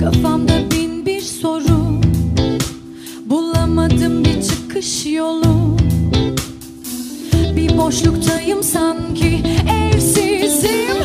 Kafamda bin bir soru. Bulamadım bir çıkış yolu. Bir boşluktayım sanki. Evsizim.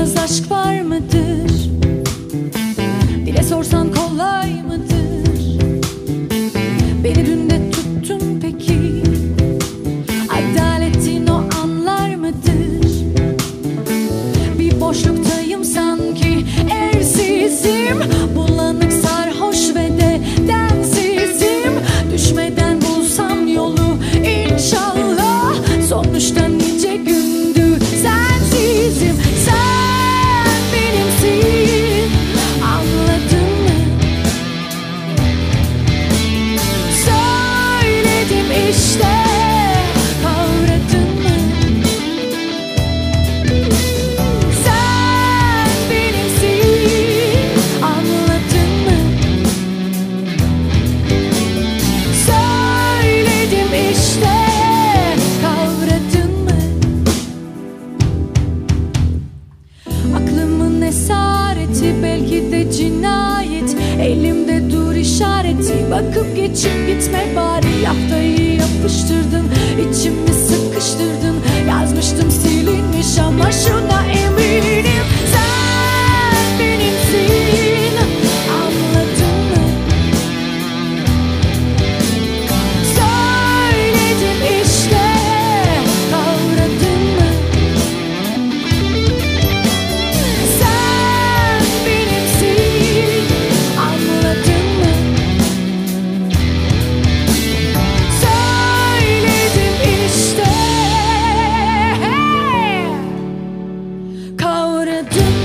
Yaşadığımız aşk var mıdır? Dile sorsam kolay cinayet. Elimde dur işareti Bakıp geçip gitme bari. Yap da iyi do